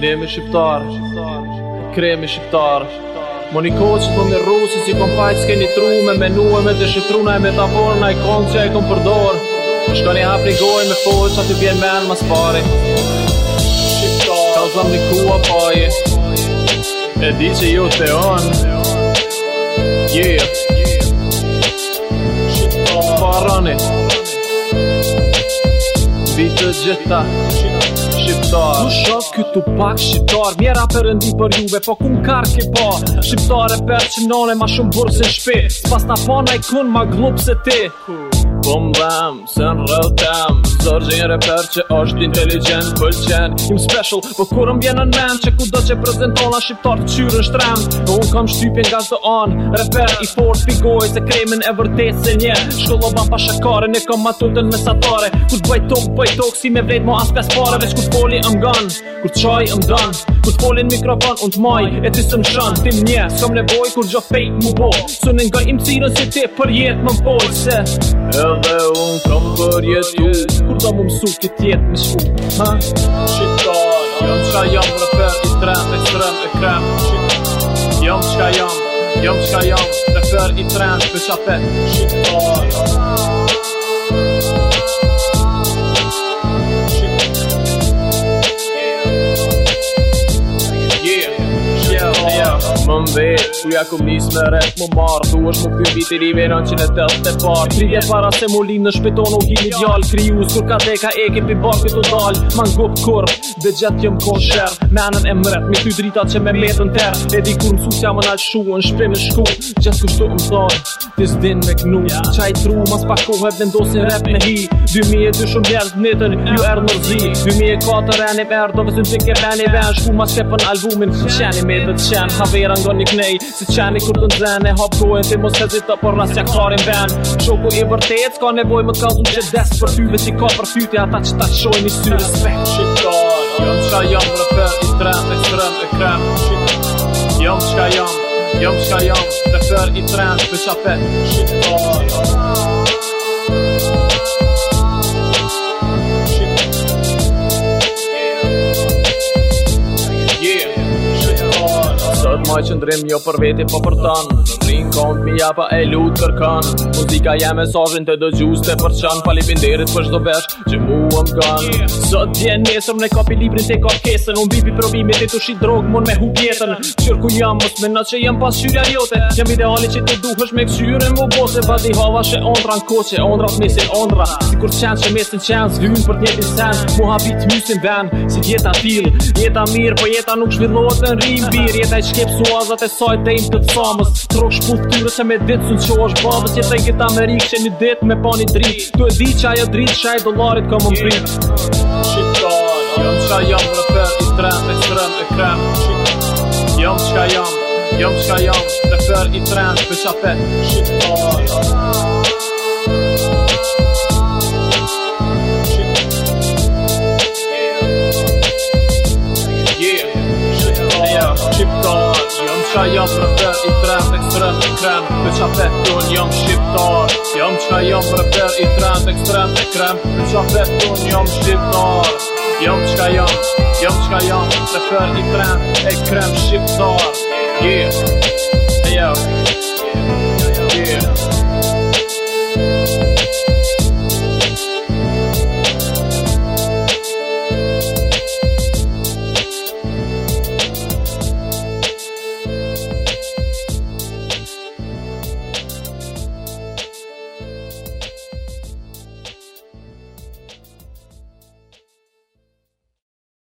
Problemi Shqiptar Kremi Shqiptar Moniko që të po më në rusë Si kom fajt s'ke një tru Me menu e me të shqiptru Na e metaforë Na i konë që ja i kom përdor Në shko një hapë një gojë Me fojë që aty bjerë me në mas pari Shqiptar, Ka u zëmë një kua pojë E di që ju të onë Yeah Shqiptar, Parani Vitë gjitha Shqiptarë shqiptar Ku shok pak shqiptar Mjera për rëndi për juve Po kum n'kar ke pa Shqiptare per që nane Ma shumë burë se shpe Pas ta pa na i Ma glup se ti Bum bam, sen rëtëm Zorë gjenë reper që është inteligent Pëllë qenë, im special Po kurëm bjenë në nëmë Që ku do që prezentona shqiptar të qyrë në shtremë Po unë kam shtypjen nga zdo anë Reper i fort të pigoj Se kremen e vërdet se një Shkollo pa shakare Një kam ma tullë të në mesatare bëjtok, bëjtok Si me vrejt mo as pes pare Veç kur të poli më Kur qaj më danë Këtë folin mikrofon und t'maj E të shumë shumë tim nje Skam në kur këtë që fejt mu bo Së në nga imë si në sitë e përjet më më bëllëse Hënë dhe unë këtë më bërjet ju Këtë amë më më suket jetë me shumë Ha? Shit, da Jam të shka jam, rëpër i tren Ekstrën e krem Jam të jam Jam të jam Rëpër i tren Për shafet Shit, da ve Tu ja kum nis me rest mu marrë Tu është mu këtë i bitir që në tëllë të parë Tri vjetë para se mu linë në shpeton u kini vjallë Tri u së ka teka e ke pi bakë këtë u dalë Ma në gopë kërë, dhe gjatë jëmë konë shërë Me anën e mërët, me ty drita që me metën tërë E di kur më susja më nalë shuë, në shpe me shku Gjësë kështu më thonë, të zdin me knu Qaj tru, mas pa kohë e vendosin rap me hi 2002 shumë vjerë të nitën, ju erë në zi 2004 e një verë, do vëzim të kërë një venë Shku ma shkepën albumin, që qeni me të qenë Haveran nga një knej Si qeni kur të ndzen e hapë gojnë Ti mos hezita për rasë jak farin ven Shoku i vërtet s'ka nevoj më kallë Unë që desë për tyve që ka për tyte Ata që ta qojnë i syrë Respekt që ta Jom qka jom rëpër i trend e strëm e krem Jom qka jom Jom qka jom rëpër i trend Për qapet që ta Jom qka maj që jo për veti po për tan Zëndrin kom pa e lutë kërkan Muzika jem e sashin të dëgjus të përçan Palipinderit për shdo besh që mu am Sot dje nesëm me kapi librin të kap kesën Unë bipi provimit të të shi drogë Mon me hu pjetën Qër ku jam mës me nga që jam pas shyria jote Jam ideali që të duhesh me këshyre më bose Vati hava që ondra në koqe, ondra të mesin ondra Si kur qenë që mesin qenë zhvyn për tjetin sen Mu habit mysin ben, si Jeta mirë, po jeta nuk shvillot në rrim Bir, jeta i shkep Suazat e saj të im të të samës Trok shpull që me ditë Sun që është bavës Jeta i këtë Amerikë që një ditë me një dritë Tu e di që ajo dritë që ajo dolarit ka më më pritë Shqipta, jam që ka jam i trem, Ekstrem shërëm, e krem jam që jam Jam që jam i trem, për Shqiptar Shqiptar jam jam Jam qka jam rëper i trem, ekstrem, ekrem Me qa pe ton jam shqiptar Jam qka jam rëper i trem, ekstrem, ekrem Me qa pe ton jam shqiptar Jam qka jam, jam qka jam Rëper i trem, ekrem, shqiptar Yeah, hey yo, yeah.